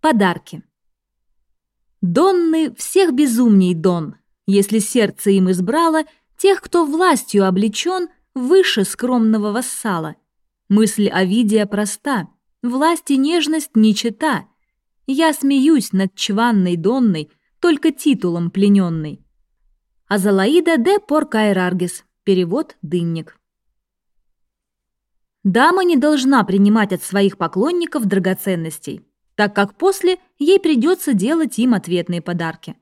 Подарки. Донны всех безумней Дон, если сердце им избрало тех, кто властью облечен выше скромного вассала. Мысль Овидия проста, власть и нежность не чета. Я смеюсь над чванной Донной, только титулом плененной. Азалаида де Поркайраргис. Перевод «Дынник». Дама не должна принимать от своих поклонников драгоценностей, так как после ей придется делать им ответные подарки.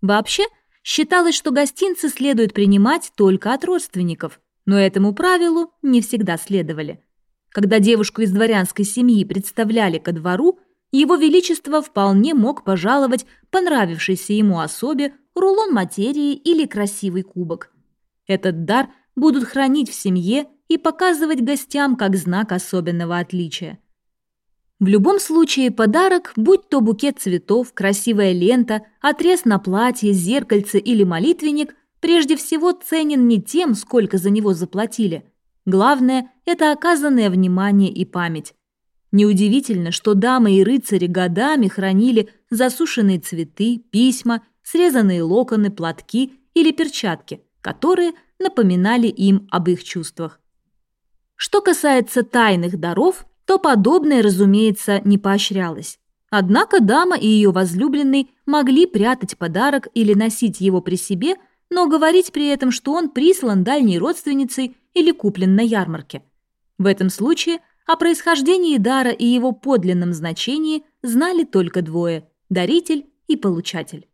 Вообще, считалось, что гостинцы следует принимать только от родственников, но этому правилу не всегда следовали. Когда девушку из дворянской семьи представляли ко двору, его величество вполне мог пожаловать понравившейся ему особе рулон материи или красивый кубок. Этот дар будут хранить в семье и показывать гостям как знак особенного отличия. В любом случае подарок, будь то букет цветов, красивая лента, отрез на платье, зеркальце или молитвенник, прежде всего ценен не тем, сколько за него заплатили. Главное – это оказанное внимание и память. Неудивительно, что дамы и рыцари годами хранили засушенные цветы, письма, срезанные локоны, платки или перчатки, которые напоминали им об их чувствах. Что касается тайных даров, то подобное, разумеется, не поощрялось. Однако дама и ее возлюбленный могли прятать подарок или носить его при себе, но говорить при этом, что он прислан дальней родственницей или куплен на ярмарке. В этом случае о происхождении дара и его подлинном значении знали только двое – даритель и получатель.